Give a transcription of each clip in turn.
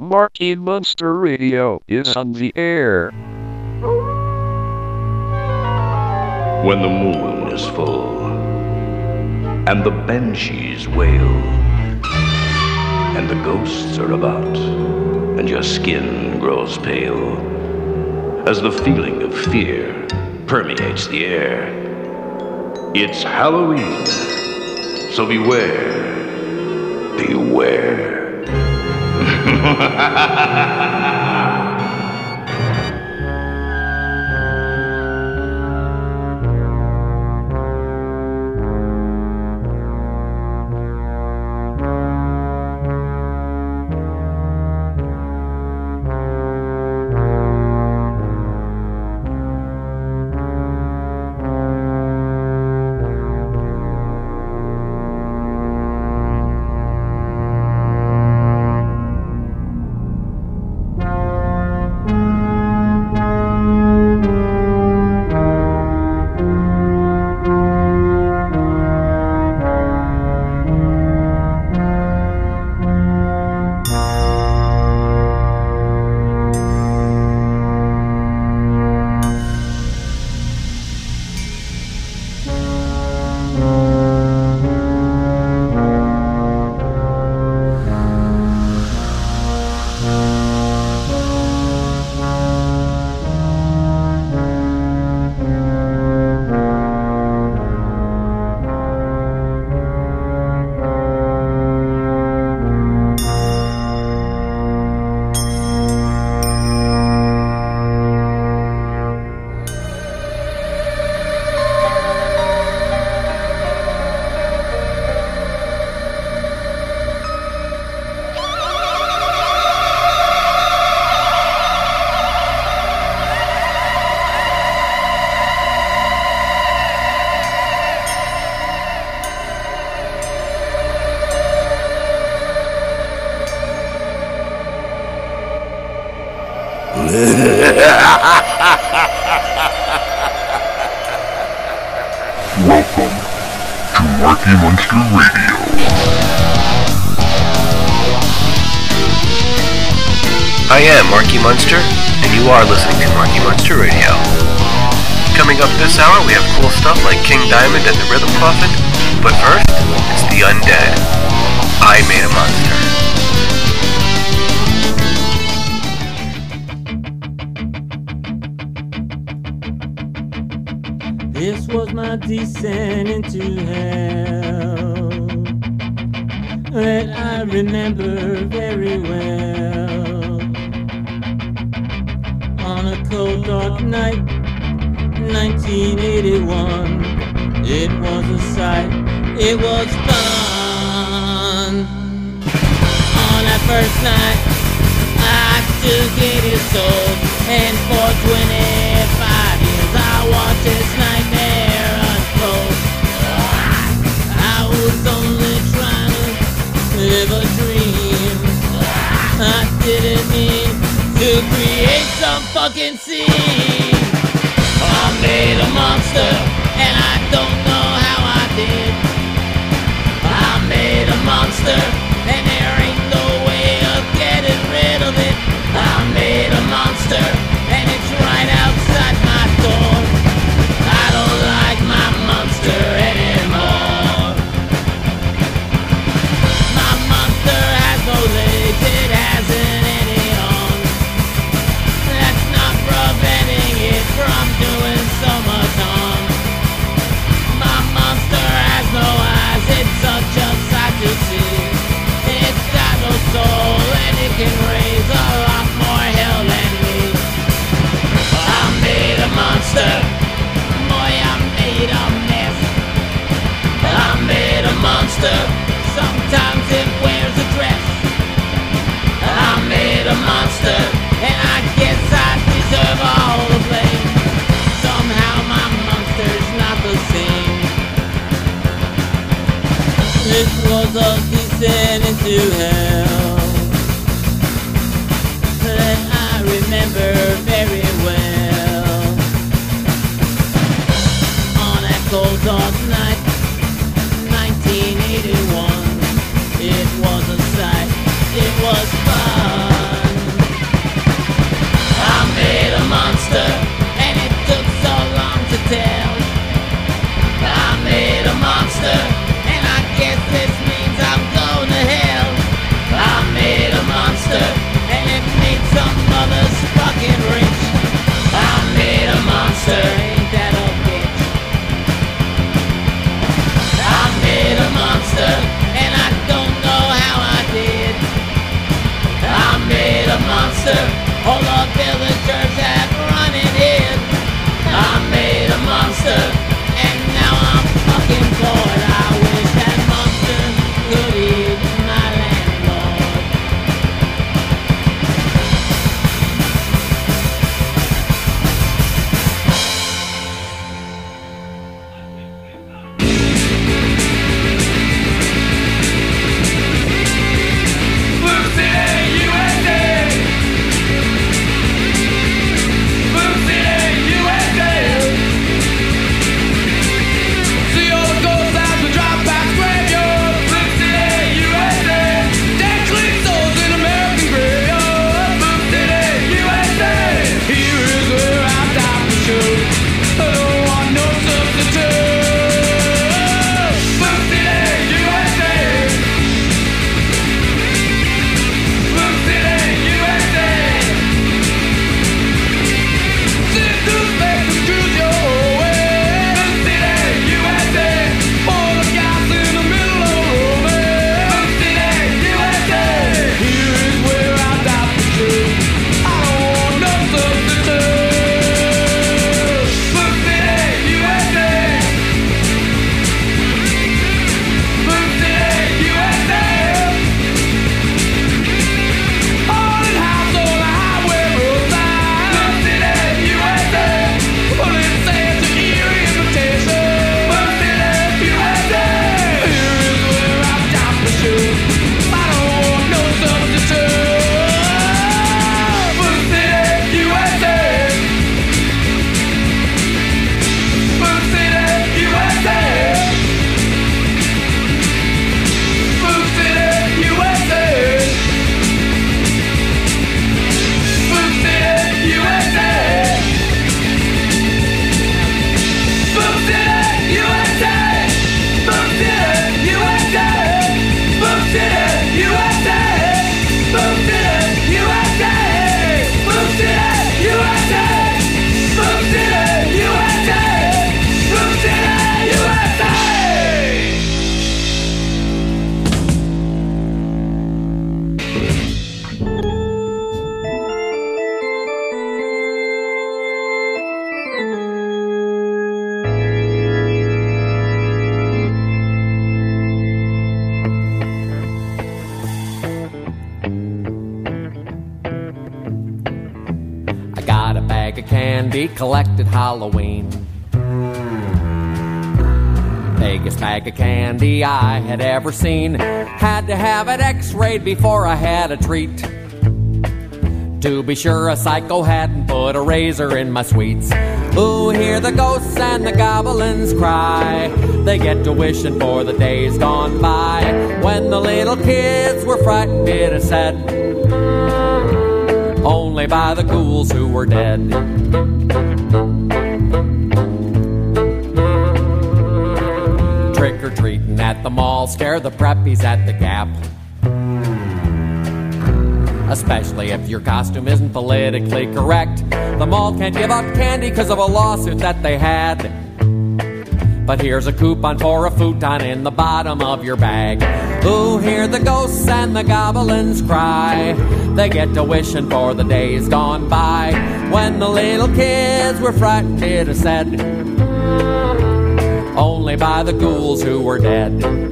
Marky Munster Radio is on the air. When the moon is full, and the banshees wail, and the ghosts are about, and your skin grows pale, as the feeling of fear permeates the air. It's Halloween, so beware, beware. Welcome to Marky Munster Radio. I am Marky Munster, and you are listening to Marky Munster Radio. Coming up this hour, we have cool stuff like King Diamond and the Rhythm Coffin, but first, it's The Undead. I Made a Monster. This descend into hell that I remember very well. On a cold, dark night, 1981, it was a sight, it was fun. On that first night, I took it years old, and for 25 years I watched this live a dream. I didn't need to create some fucking scene. I made a monster, and I don't know how I did. I made a monster, collected Halloween. Biggest bag of candy I had ever seen. Had to have it x rayed before I had a treat. To be sure, a psycho hadn't put a razor in my sweets. Ooh, hear the ghosts and the goblins cry. They get to wishing for the days gone by. When the little kids were frightened, it is said only by the ghouls who were dead. At the mall, scare the preppies at the gap. Especially if your costume isn't politically correct. The mall can't give out candy because of a lawsuit that they had. But here's a coupon for a futon in the bottom of your bag. Ooh, hear the ghosts and the goblins cry. They get to wishing for the days gone by. When the little kids were frightened, is said. Only by the ghouls who were dead.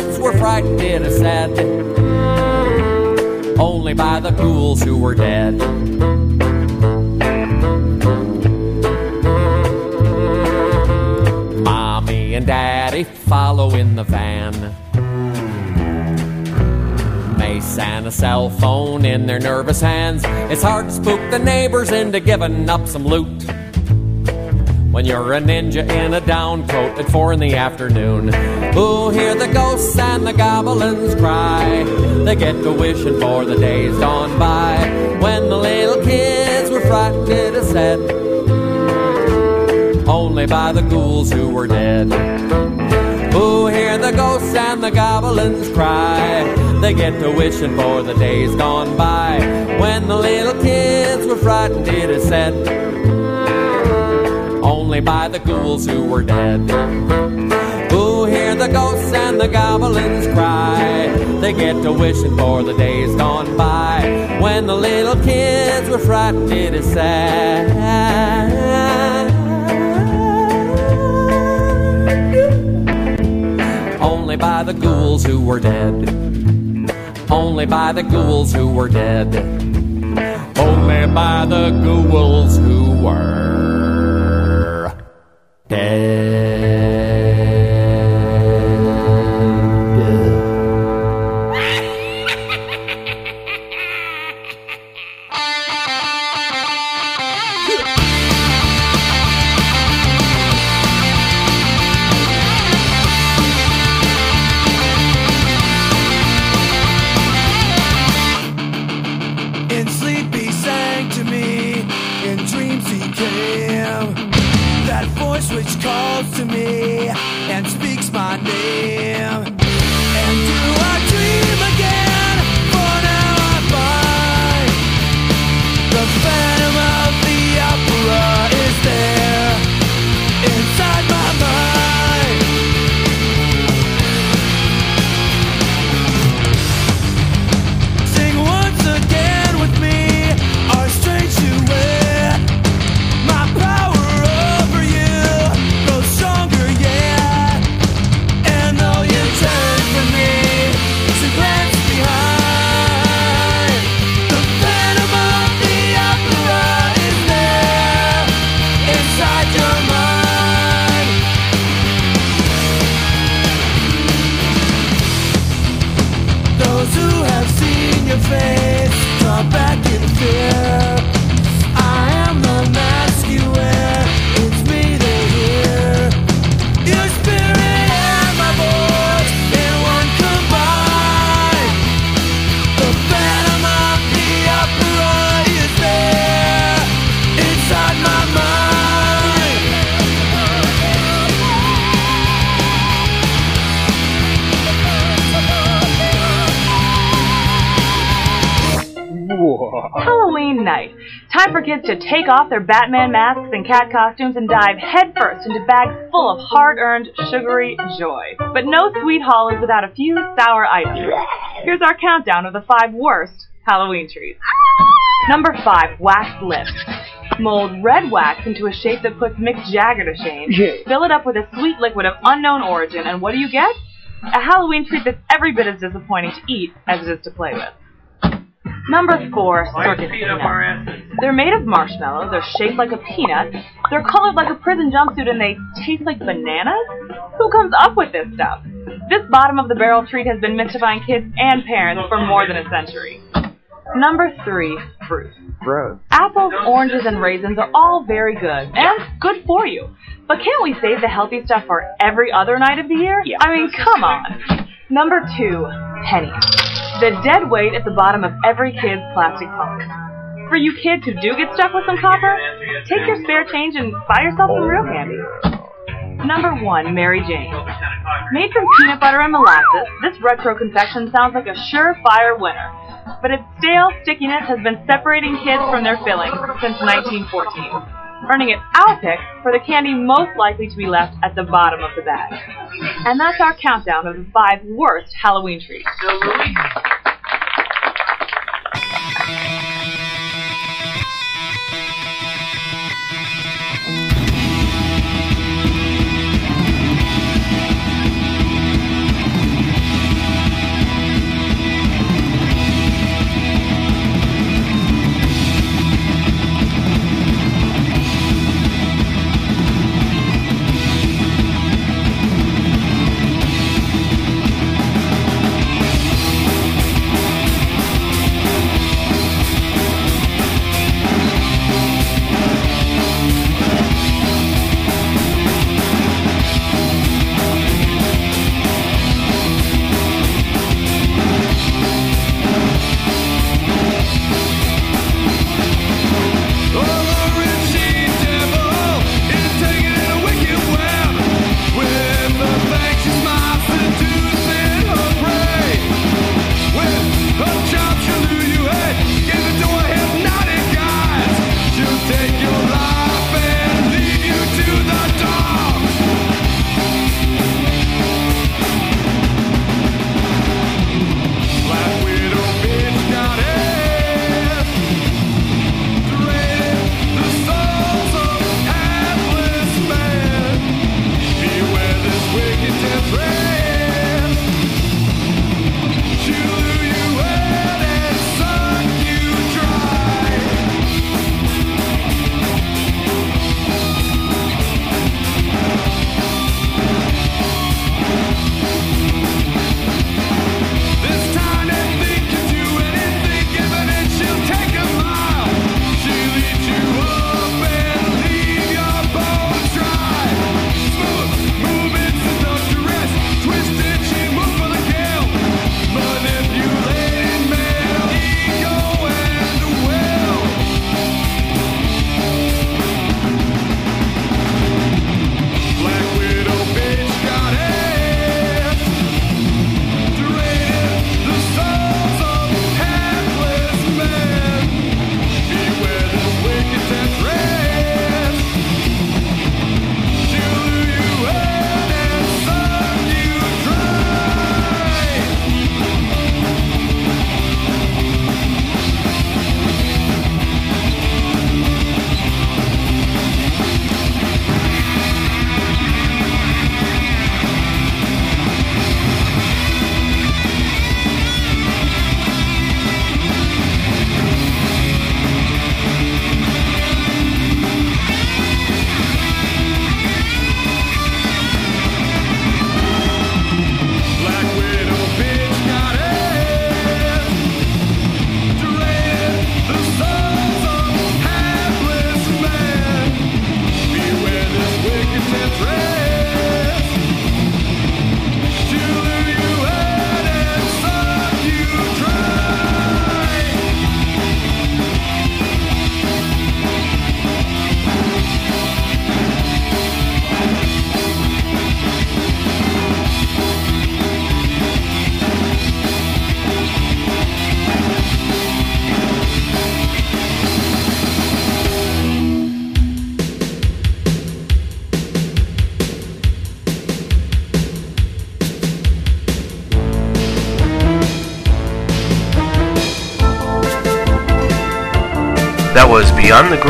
Kids were frightened, is said. Only by the ghouls who were dead. Mommy and Daddy follow in the van. Mace and a cell phone in their nervous hands. It's hard to spook the neighbors into giving up some loot when you're a ninja in a down coat at four in the afternoon. Who hear the ghosts and the goblins cry? They get to wishing for the days gone by when the little kids were frightened as set only by the ghouls who were dead. Who hear the ghosts and the goblins cry? They get to wishing for the days gone by when the little kids were frightened, it is set. Only by the ghouls who were dead. Who hear the ghosts and the goblins cry. They get to wishing for the days gone by when the little kids were frightened, is sad. Only by the ghouls who were dead. Only by the ghouls who were dead. Only by the ghouls who were dead. Their Batman masks and cat costumes and dive headfirst into bags full of hard-earned, sugary joy. But no sweet haul is without a few sour items. Here's our countdown of the five worst Halloween treats. Number five, Wax lips. Mold red wax into a shape that puts Mick Jagger to shame. Fill it up with a sweet liquid of unknown origin, and what do you get? A Halloween treat that's every bit as disappointing to eat as it is to play with. Number four, circus peanuts. They're made of marshmallow, they're shaped like a peanut, they're colored like a prison jumpsuit, and they taste like bananas? Who comes up with this stuff? This bottom of the barrel treat has been mystifying kids and parents for more than a century. Number three, fruit. Gross. Apples, oranges, and raisins are all very good and good for you. But can't we save the healthy stuff for every other night of the year? I mean, come on. Number two, pennies. The dead weight at the bottom of every kid's plastic pocket. For you kids who do get stuck with some copper, take your spare change and buy yourself some real candy. Number one, Mary Jane. Made from peanut butter and molasses, this retro confection sounds like a surefire winner. But its stale stickiness has been separating kids from their fillings since 1914, earning it our pick for the candy most likely to be left at the bottom of the bag. And that's our countdown of the five worst Halloween treats.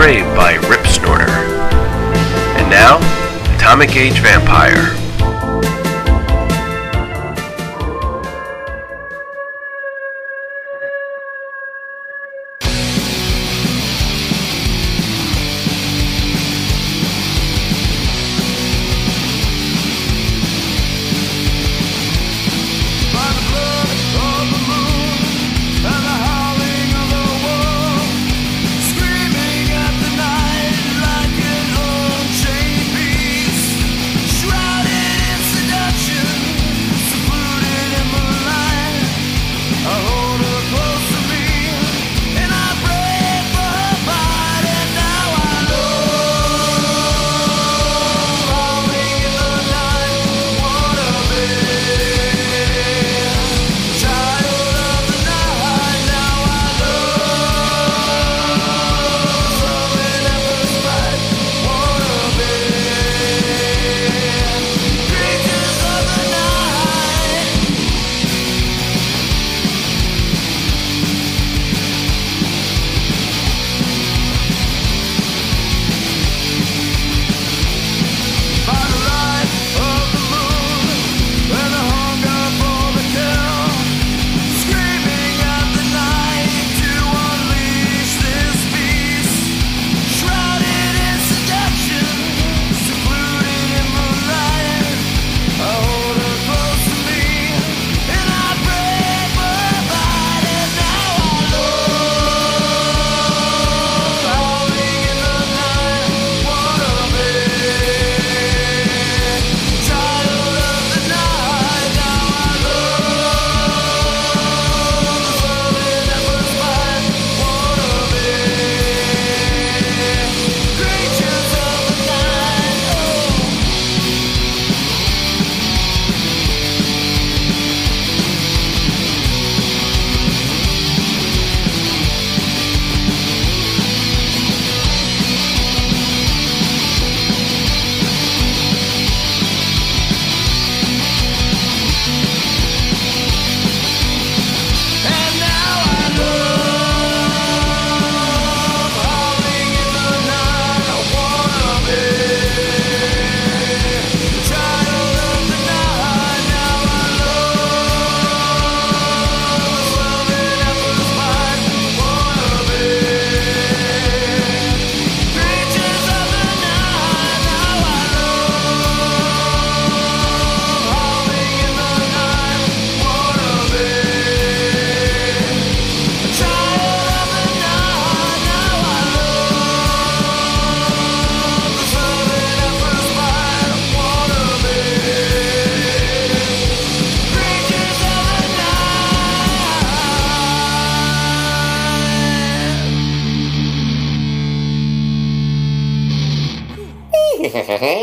Grave by Rip Snorter. And now, Atomic Age Vampire.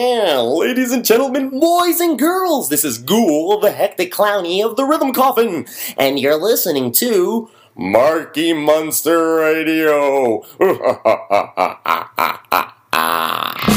Ladies and gentlemen, boys and girls, this is Ghoul, the hectic clowny of the Rhythm Coffin, and you're listening to Marky Munster Radio.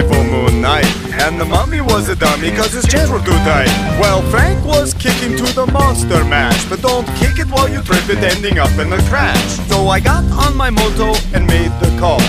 full moon night. And the mummy was a dummy cause his chains were too tight. Well, Frank was kicking to the monster mash. But don't kick it while you trip it, ending up in a crash. So I got on my moto and made the call.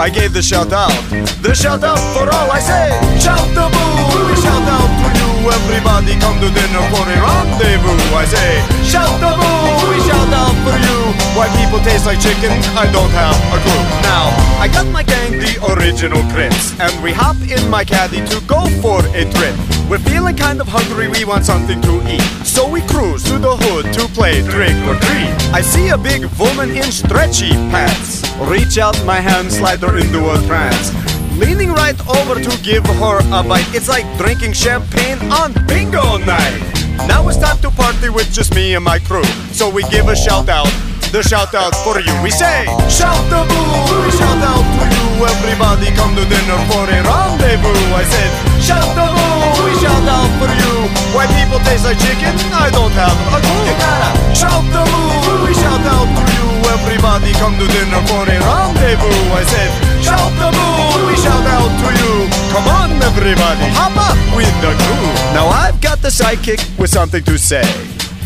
I gave the shout out, the shout out for all I say. Shout the boo, shout out to you. Everybody come to dinner for a rendezvous. I say, shout the boo, we shout out for you. Why people taste like chicken, I don't have a clue. Now, I got my gang, the original Crips, and we hop in my caddy to go for a trip. We're feeling kind of hungry, we want something to eat. So we cruise to the hood to play trick or treat. I see a big woman in stretchy pants. Reach out my hand, slide her into a trance. Leaning right over to give her a bite. It's like drinking champagne on bingo night. Now it's time to party with just me and my crew. So we give a shout out, the shout out for you. We say, shout the boo, we shout out to you. Everybody come to dinner for a rendezvous. I said, shout the boo, we shout out for you. Why people taste like chicken? I don't have a clue. You gotta shout the boo, we shout out to you. Everybody come to dinner for a rendezvous. I said, shout the boo, we shout out to you. Come on, everybody, hop up with the crew. Now I've got the sidekick with something to say.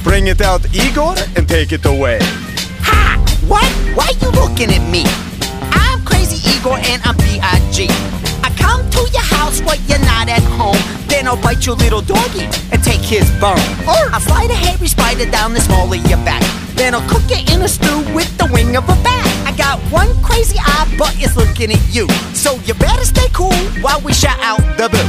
Bring it out, Igor, and take it away. Ha! What? Why you looking at me? I'm Crazy Igor and I'm B.I.G. I come to your house when you're not at home. Then I'll bite your little doggy and take his bone. Or I'll slide a hairy spider down the small of your back. Then I'll cook it in a stew with the wing of a bat. Got one crazy eye, but it's looking at you. So you better stay cool while we shout out the boo.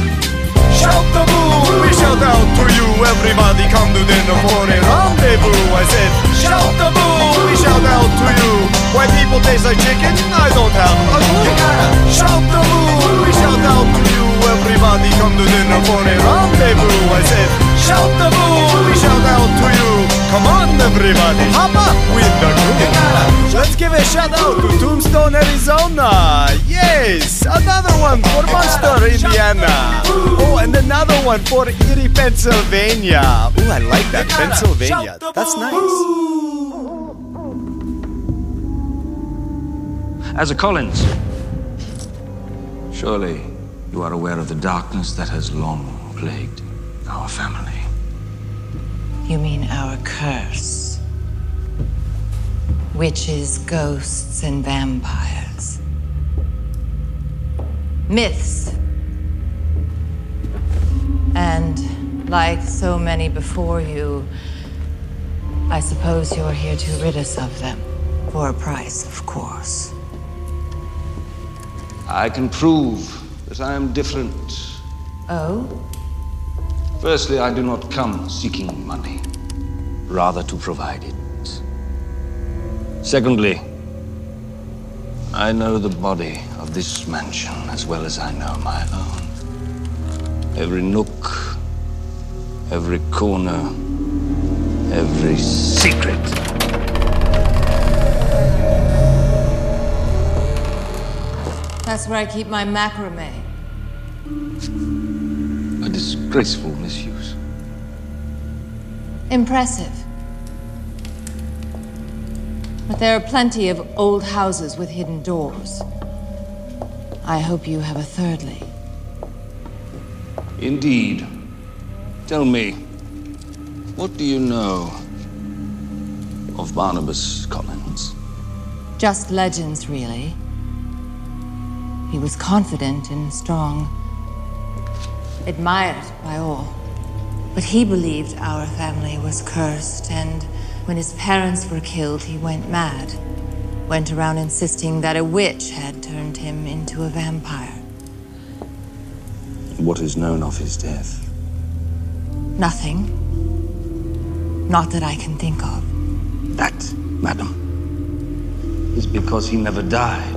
Shout the boo, we shout out to you. Everybody come to dinner for a rendezvous. I said, shout the boo, we shout out to you. Why people taste like chicken? I don't have a clue. You gotta shout the boo, we shout out to you. Everybody come to dinner for a rendezvous. I said, shout the boo, we shout out to you. Come on, everybody, hop up with the crew. Let's give a shout out to Tombstone, Arizona. Yes, another one for Munster, Indiana. Oh, and another one for Erie, Pennsylvania. Oh, I like that, Pennsylvania. That's nice. As a Collins, surely you are aware of the darkness that has long plagued our family. You mean our curse? Witches, ghosts, and vampires. Myths. And like so many before you, I suppose you're here to rid us of them. For a price, of course. I can prove that I am different. Oh? Firstly, I do not come seeking money, rather to provide it. Secondly, I know the body of this mansion as well as I know my own. Every nook, every corner, every secret. That's where I keep my macrame. A disgraceful misuse. Impressive. But there are plenty of old houses with hidden doors. I hope you have a thirdly. Indeed. Tell me, what do you know of Barnabas Collins? Just legends, really. He was confident and strong, admired by all. But he believed our family was cursed, and when his parents were killed, he went mad. Went around insisting that a witch had turned him into a vampire. What is known of his death? Nothing. Not that I can think of. That, madam, is because he never died.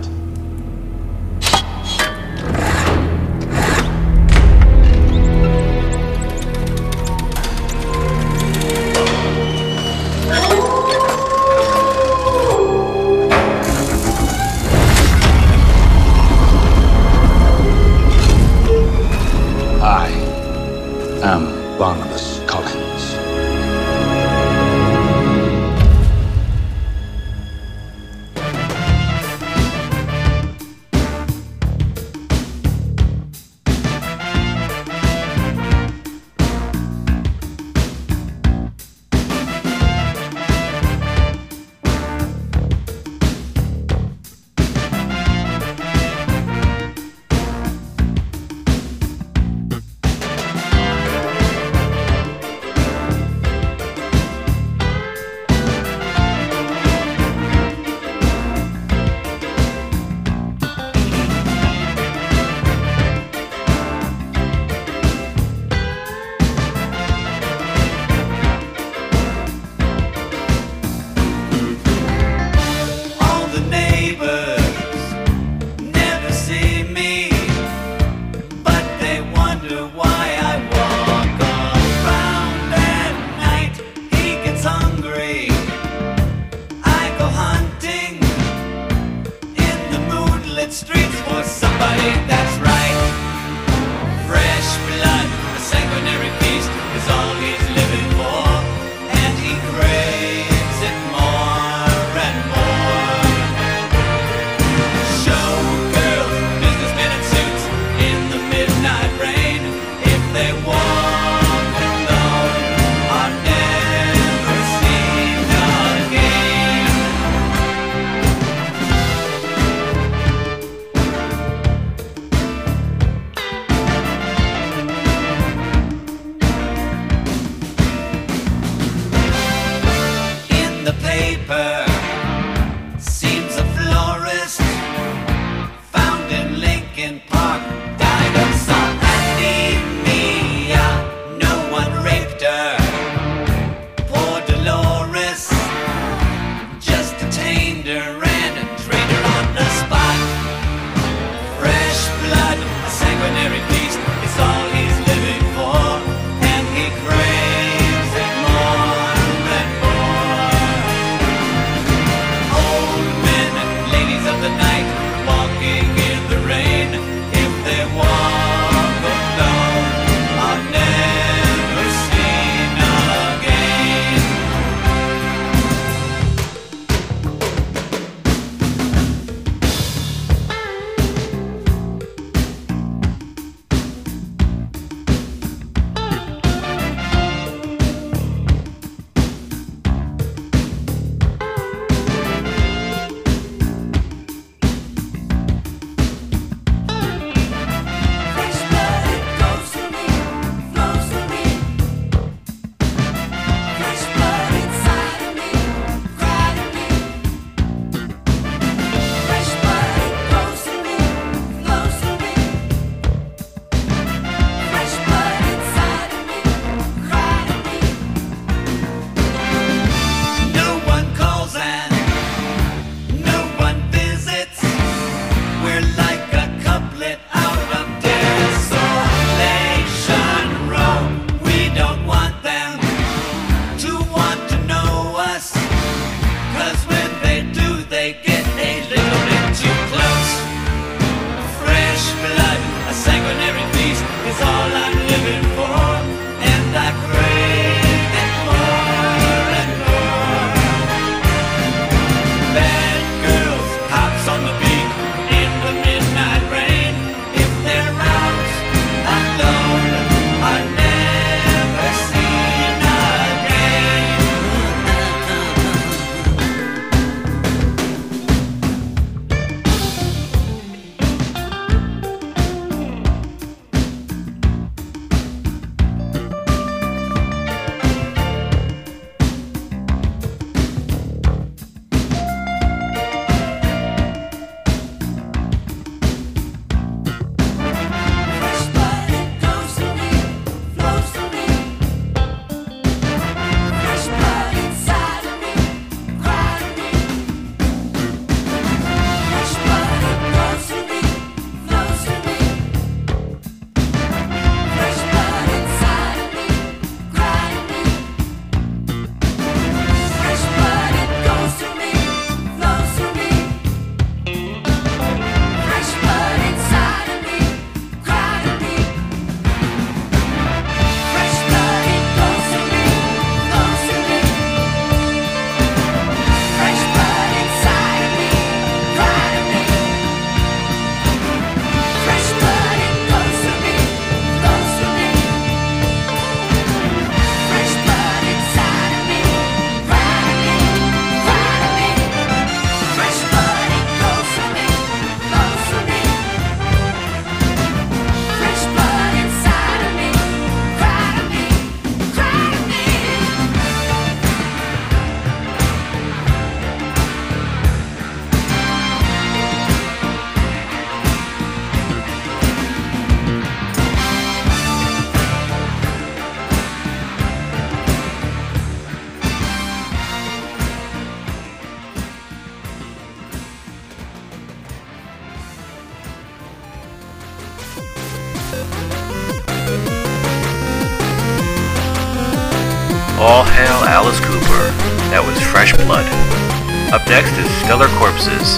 corpses.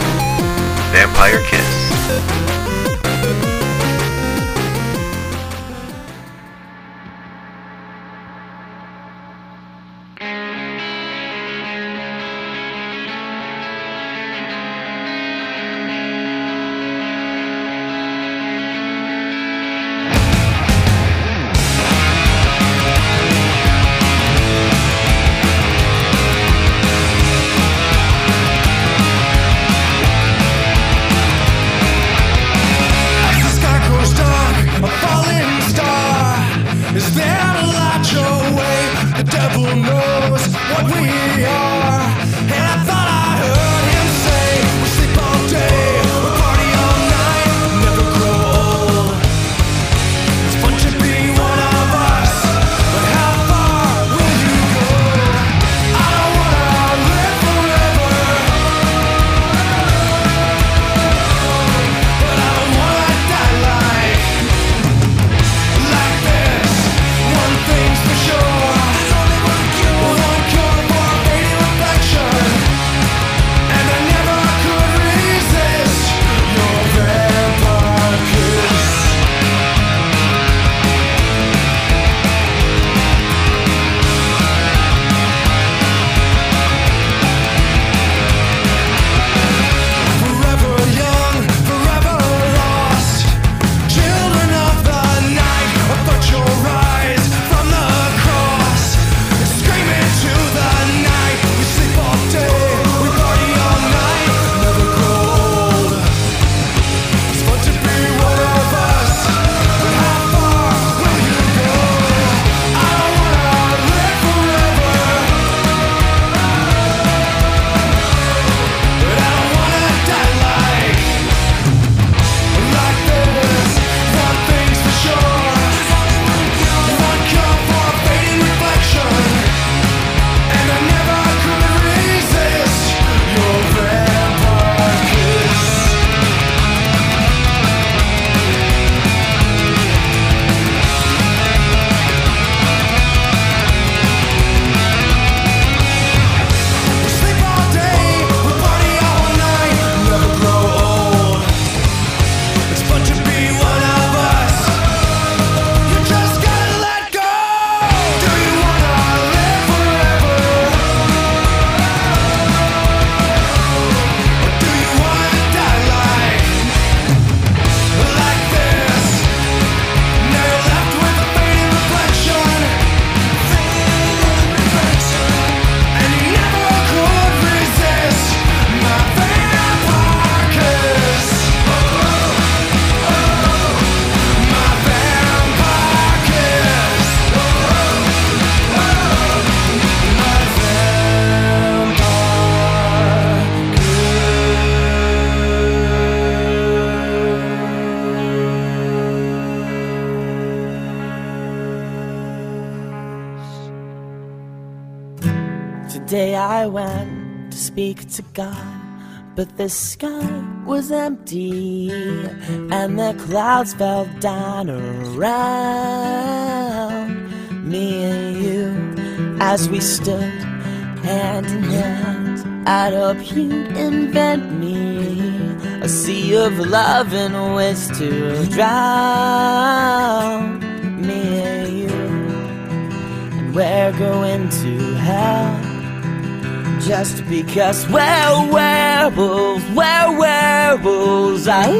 Vampire Kiss. But the sky was empty and the clouds fell down around me and you as we stood hand in hand. I'd hope you'd invent me a sea of love and ways to drown me and you. And we're going to hell just because we're werewolves, we're werewolves. Ow,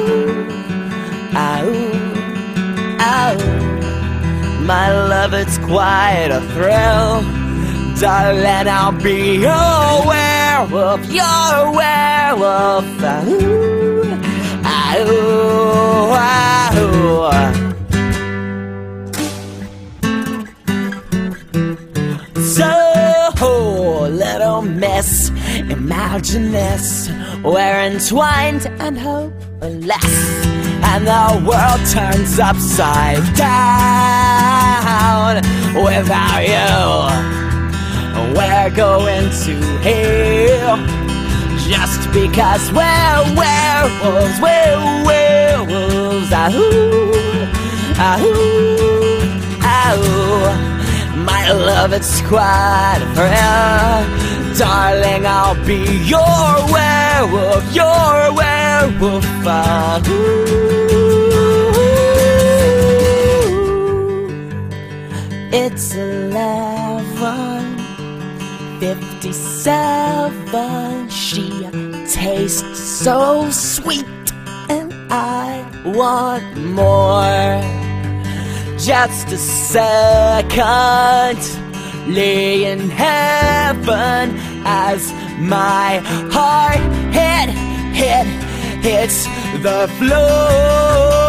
ow, ow. My love, it's quite a thrill. Darling, I'll be your werewolf, your werewolf. Ow, ow, ow. So miss. Imagine this, we're entwined and hopeless. And the world turns upside down without you. We're going to hell just because we're werewolves, we're werewolves. Ahoo, ahoo, ahoo. My love, it's quite a. Darling, I'll be your werewolf, your werewolf. Ah, ooh. It's eleven fifty-seven. She tastes so sweet, and I want more. Just a second, lay in heaven as my heart hit, hit, hits the floor.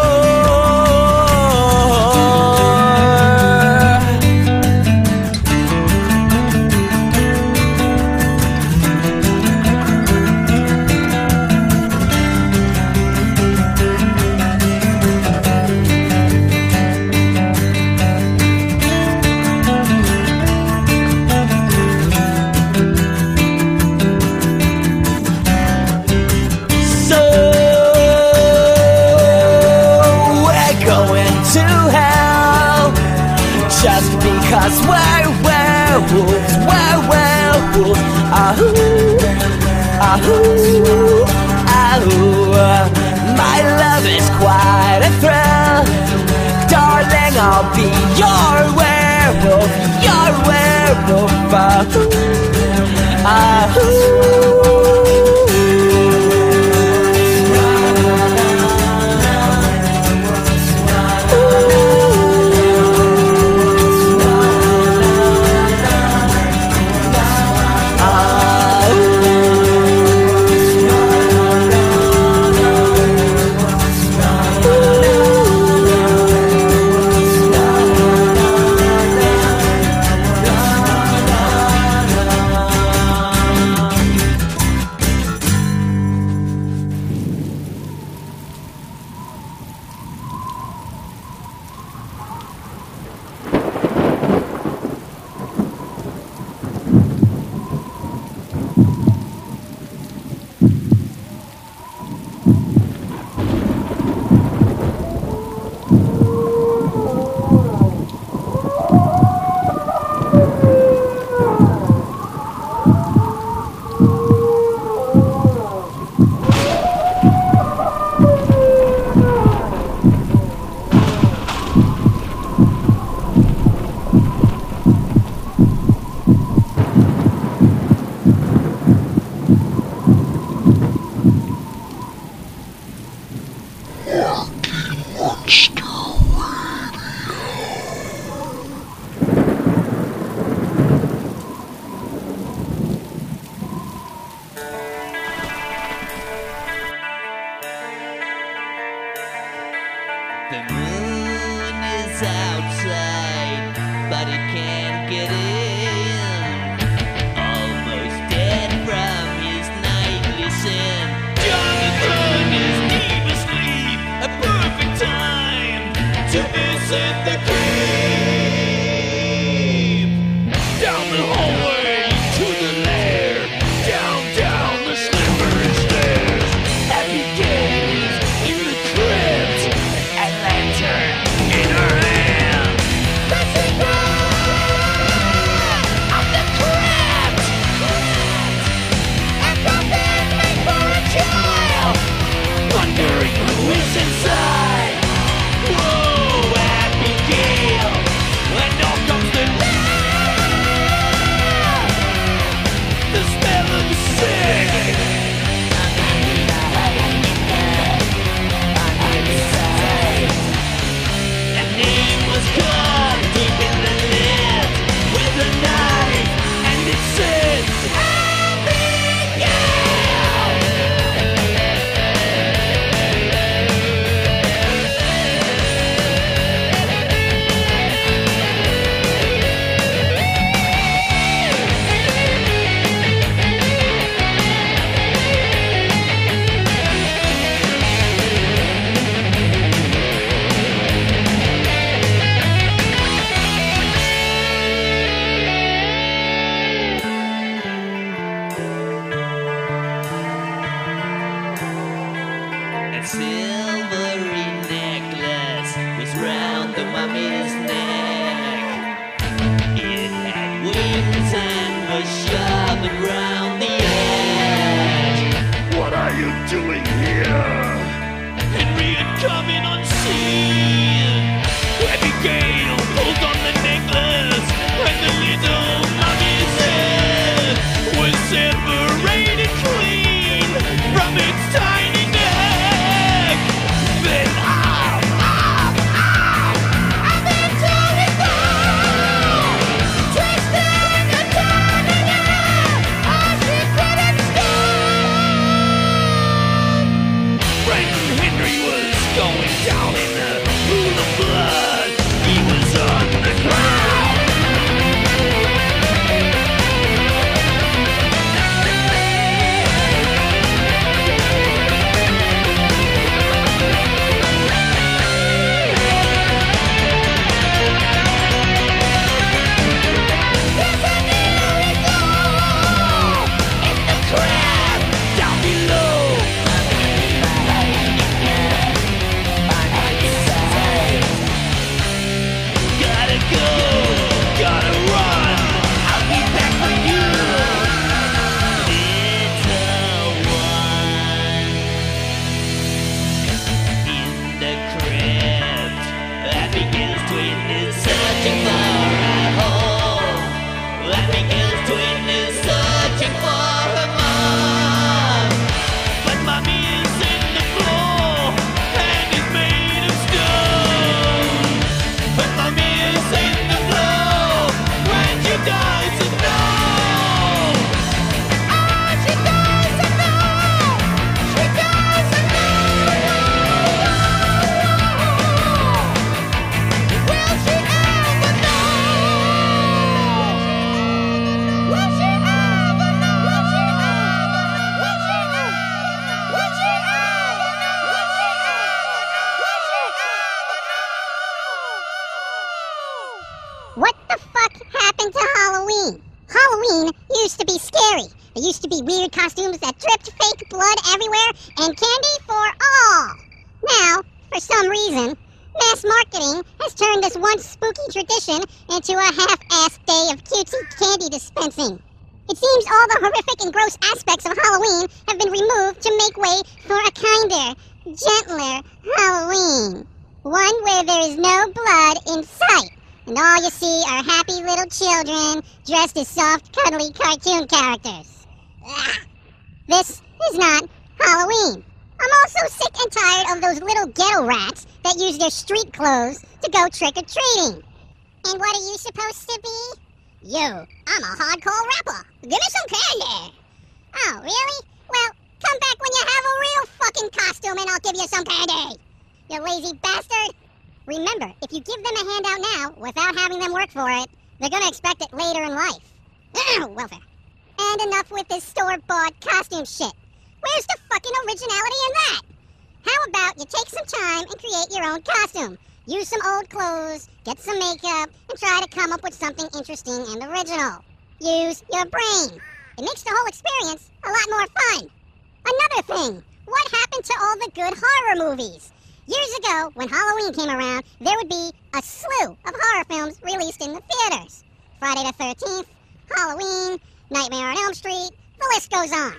ago, when Halloween came around, there would be a slew of horror films released in the theaters. Friday the 13th, Halloween, Nightmare on Elm Street, the list goes on.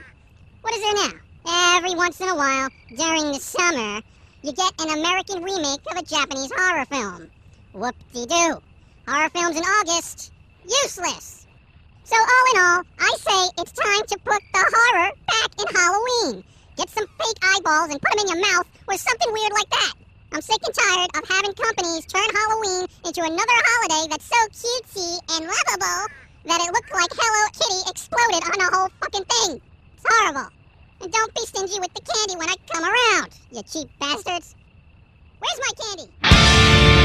What is there now? Every once in a while, during the summer, you get an American remake of a Japanese horror film. Whoop-de-doo. Horror films in August, useless. So all in all, I say it's time to put the horror back in Halloween. Get some fake eyeballs and put them in your mouth or something weird like that. I'm sick and tired of having companies turn Halloween into another holiday that's so cutesy and lovable that it looked like Hello Kitty exploded on the whole fucking thing. It's horrible. And don't be stingy with the candy when I come around, you cheap bastards. Where's my candy?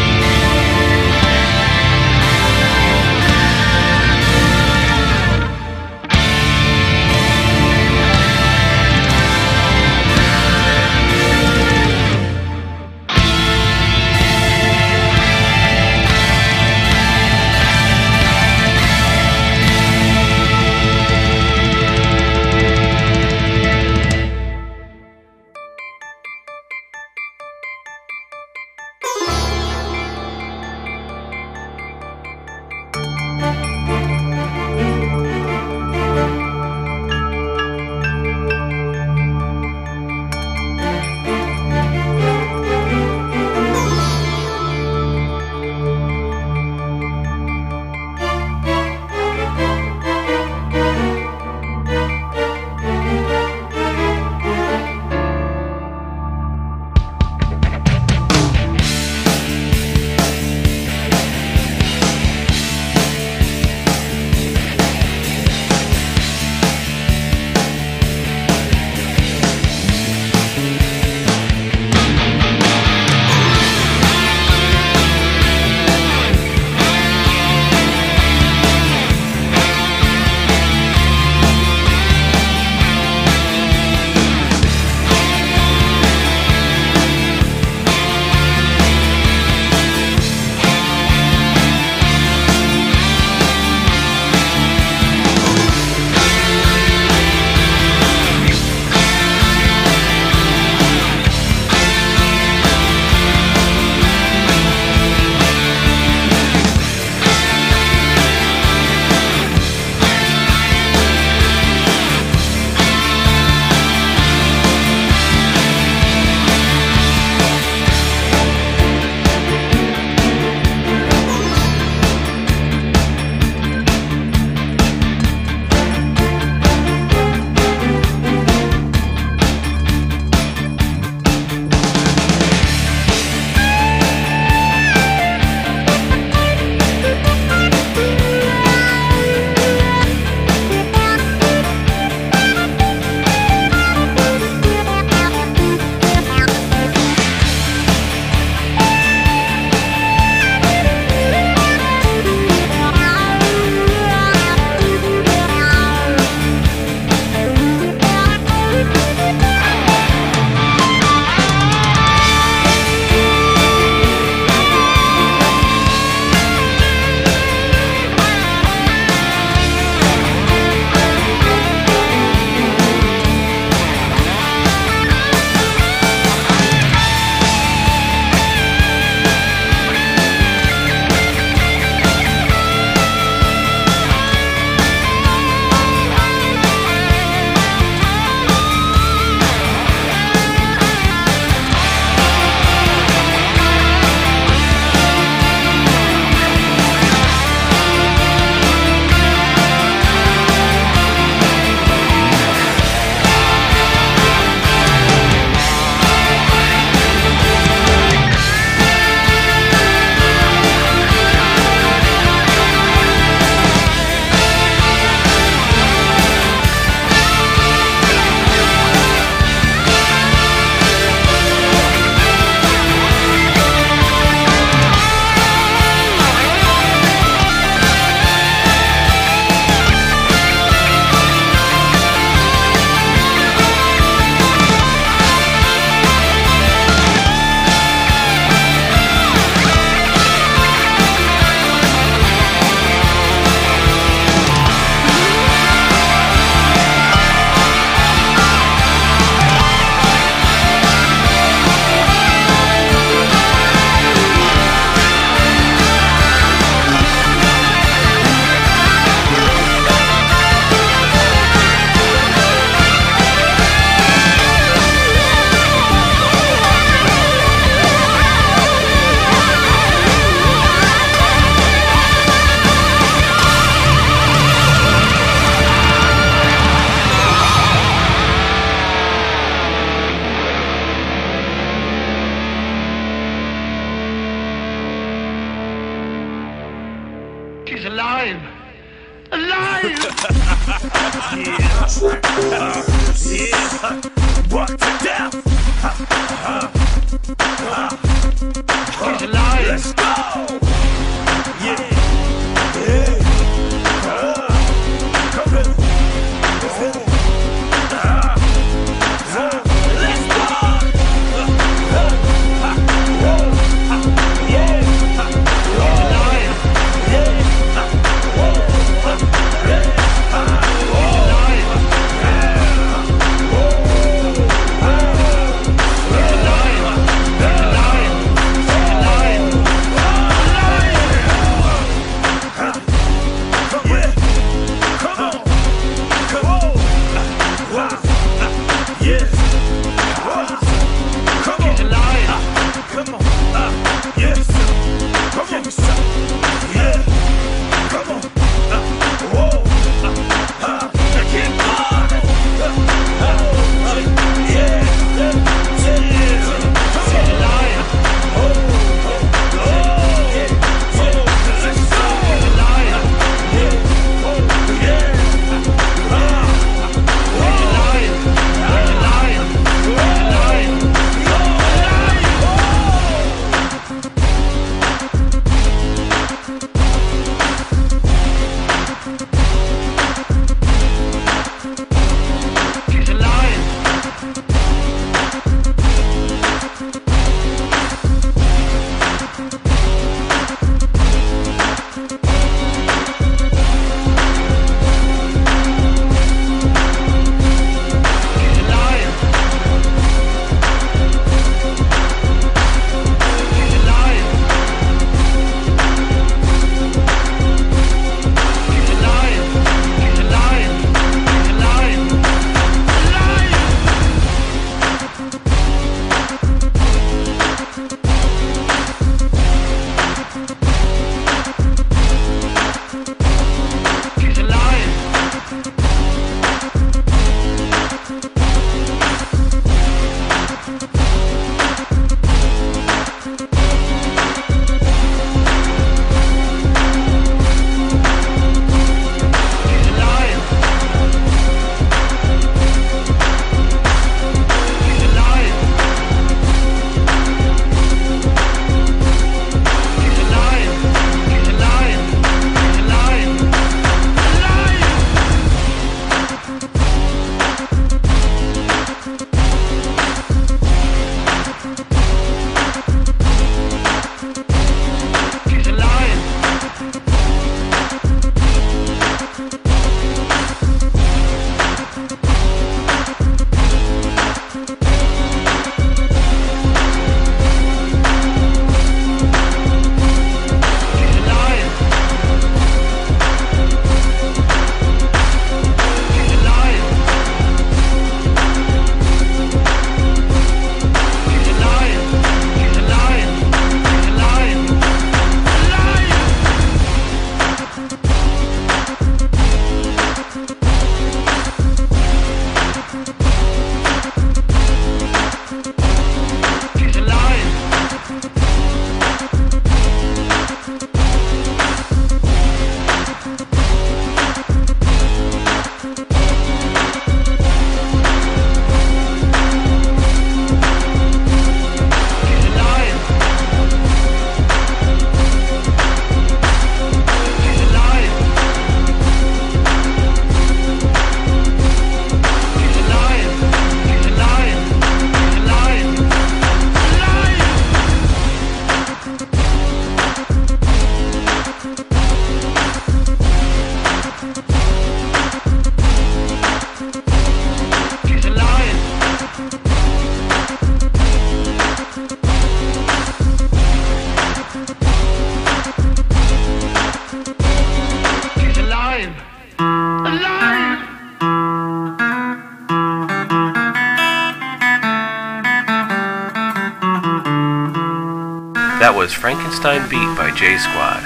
Was Frankenstein Beat by J Squad.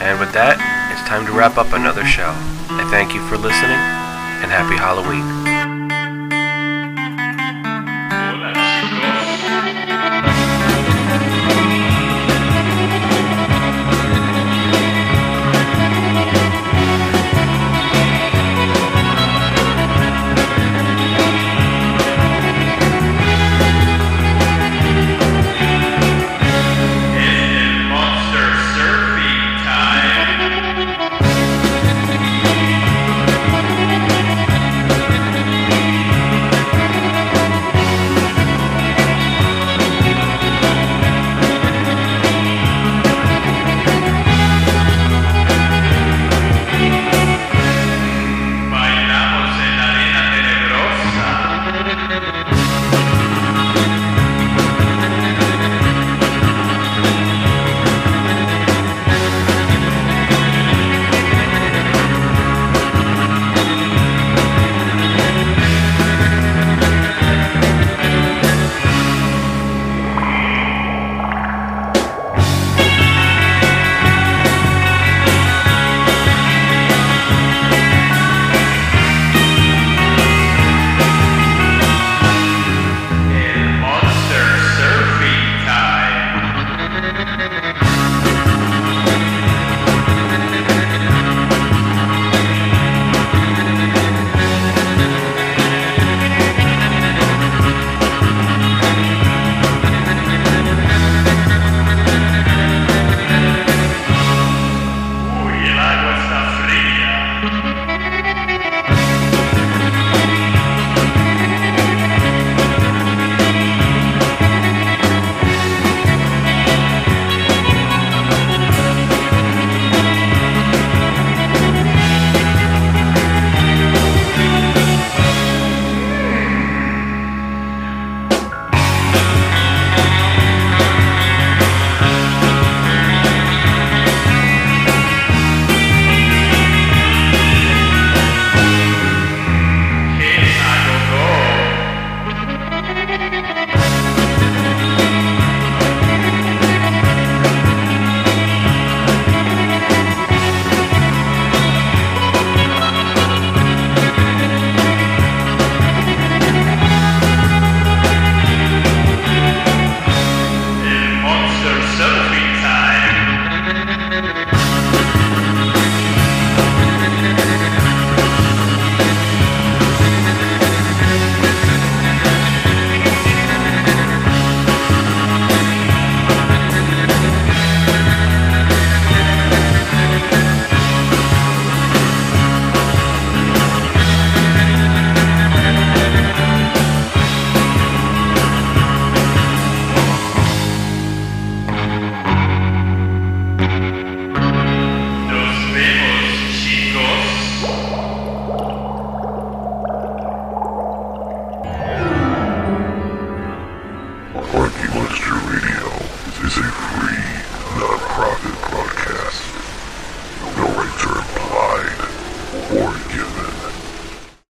And with that, it's time to wrap up another show. I thank you for listening, and happy Halloween.